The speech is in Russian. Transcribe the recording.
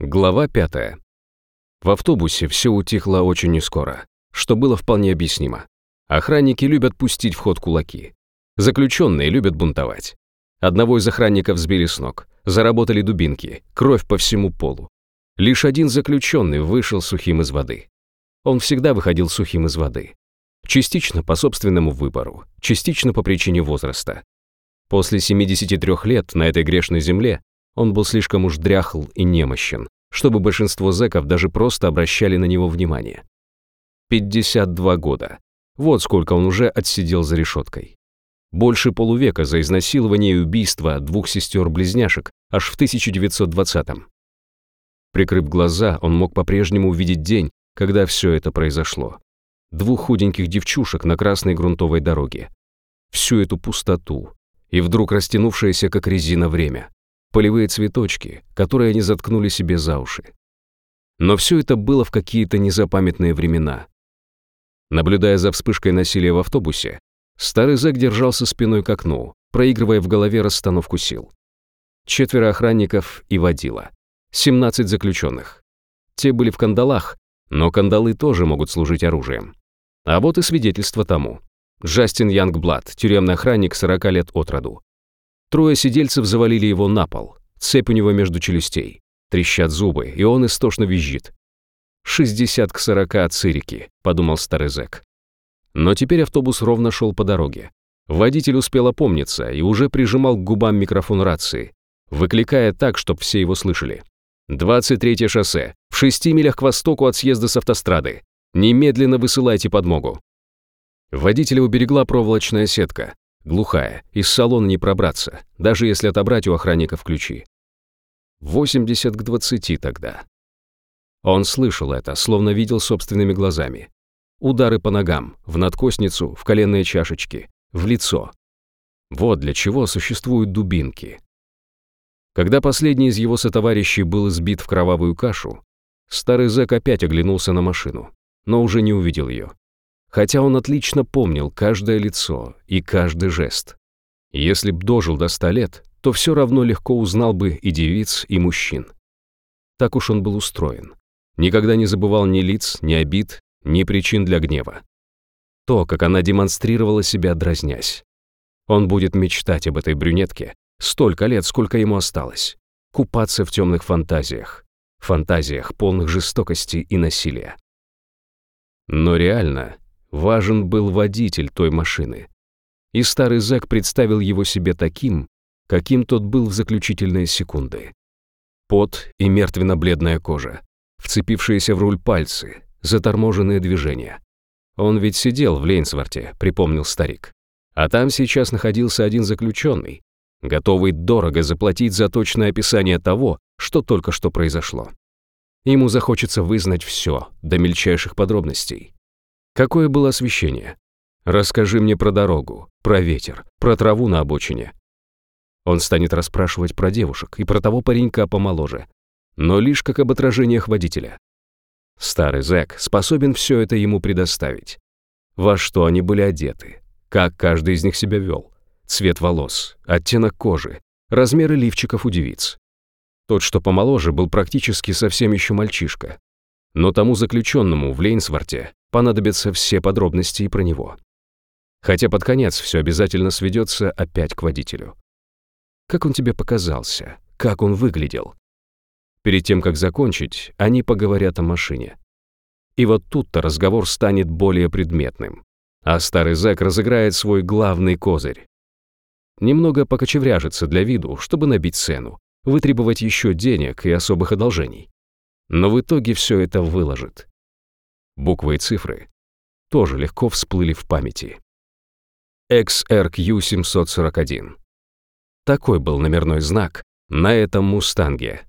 Глава пятая. В автобусе все утихло очень нескоро, что было вполне объяснимо. Охранники любят пустить в ход кулаки. Заключенные любят бунтовать. Одного из охранников сбили с ног, заработали дубинки, кровь по всему полу. Лишь один заключенный вышел сухим из воды. Он всегда выходил сухим из воды. Частично по собственному выбору, частично по причине возраста. После 73 лет на этой грешной земле он был слишком уж дряхл и немощен, чтобы большинство зэков даже просто обращали на него внимание. 52 года. Вот сколько он уже отсидел за решеткой. Больше полувека за изнасилование и убийство двух сестер-близняшек аж в 1920-м. Прикрыв глаза, он мог по-прежнему увидеть день, когда все это произошло. Двух худеньких девчушек на красной грунтовой дороге. Всю эту пустоту. И вдруг растянувшееся, как резина, время полевые цветочки, которые они заткнули себе за уши. Но все это было в какие-то незапамятные времена. Наблюдая за вспышкой насилия в автобусе, старый зэк держался спиной к окну, проигрывая в голове расстановку сил. Четверо охранников и водила. 17 заключенных. Те были в кандалах, но кандалы тоже могут служить оружием. А вот и свидетельство тому. Джастин Янгблад, тюремный охранник 40 лет от роду. Трое сидельцев завалили его на пол. Цепь у него между челюстей. Трещат зубы, и он истошно визжит. «Шестьдесят к сорока от цирики», — подумал старый зэк. Но теперь автобус ровно шел по дороге. Водитель успел опомниться и уже прижимал к губам микрофон рации, выкликая так, чтобы все его слышали. «23-е шоссе, в шести милях к востоку от съезда с автострады. Немедленно высылайте подмогу». Водителя уберегла проволочная сетка, Глухая, из салона не пробраться, даже если отобрать у охранников ключи. 80 к 20 тогда. Он слышал это, словно видел собственными глазами. Удары по ногам, в надкосницу, в коленные чашечки, в лицо. Вот для чего существуют дубинки. Когда последний из его сотоварищей был избит в кровавую кашу, старый зэк опять оглянулся на машину, но уже не увидел ее хотя он отлично помнил каждое лицо и каждый жест. Если б дожил до ста лет, то все равно легко узнал бы и девиц, и мужчин. Так уж он был устроен. Никогда не забывал ни лиц, ни обид, ни причин для гнева. То, как она демонстрировала себя, дразнясь. Он будет мечтать об этой брюнетке столько лет, сколько ему осталось. Купаться в темных фантазиях. Фантазиях, полных жестокости и насилия. Но реально, Важен был водитель той машины. И старый зэк представил его себе таким, каким тот был в заключительные секунды. Пот и мертвенно-бледная кожа, вцепившиеся в руль пальцы, заторможенные движения. Он ведь сидел в Лейнсворте, припомнил старик. А там сейчас находился один заключенный, готовый дорого заплатить за точное описание того, что только что произошло. Ему захочется вызнать все, до мельчайших подробностей. Какое было освещение? Расскажи мне про дорогу, про ветер, про траву на обочине. Он станет расспрашивать про девушек и про того паренька помоложе, но лишь как об отражениях водителя. Старый зэк способен все это ему предоставить. Во что они были одеты, как каждый из них себя вел, цвет волос, оттенок кожи, размеры лифчиков у девиц. Тот, что помоложе, был практически совсем еще мальчишка. Но тому заключенному в Лейнсворте понадобятся все подробности и про него. Хотя под конец все обязательно сведется опять к водителю. Как он тебе показался? Как он выглядел? Перед тем, как закончить, они поговорят о машине. И вот тут-то разговор станет более предметным. А старый зэк разыграет свой главный козырь. Немного покочевряжется для виду, чтобы набить цену, вытребовать еще денег и особых одолжений. Но в итоге все это выложит. Буквы и цифры тоже легко всплыли в памяти. XRQ-741. Такой был номерной знак на этом «Мустанге»,